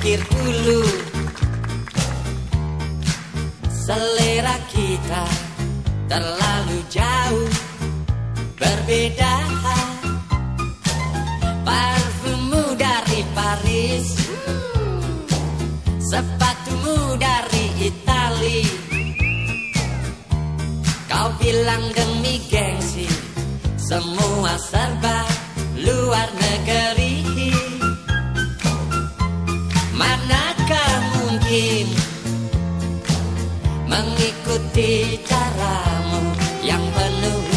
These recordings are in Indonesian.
pikir dulu. Selera kita terlalu jauh berbeda Parfummu dari Paris Sepatumu dari Itali. Kau bilang demi gengsi Semua serba luar negeri Mengikuti caramu yang penuh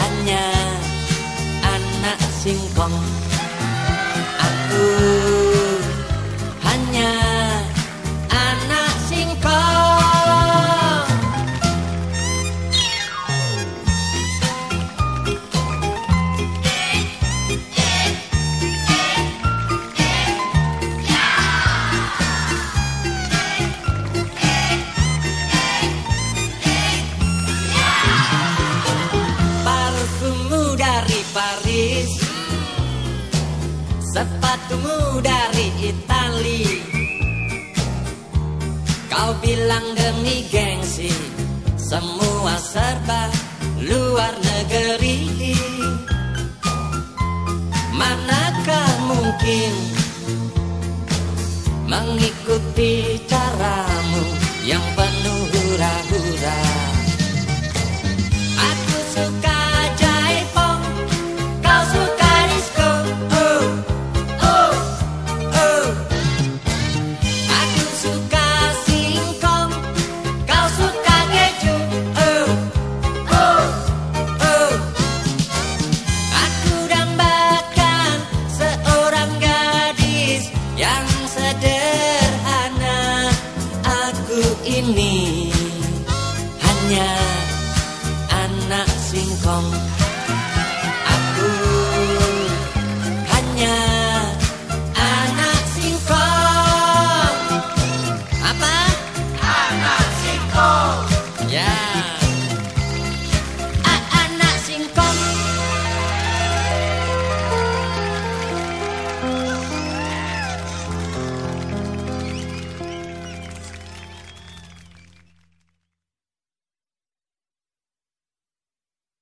hanya anak singkong Sepatumu dari Itali. Kau bilang demi gengsi Semua serba luar negeri. Manakah mungkin Mengikuti caramu yang penuh sederhana. Aku ini hanya anak singkong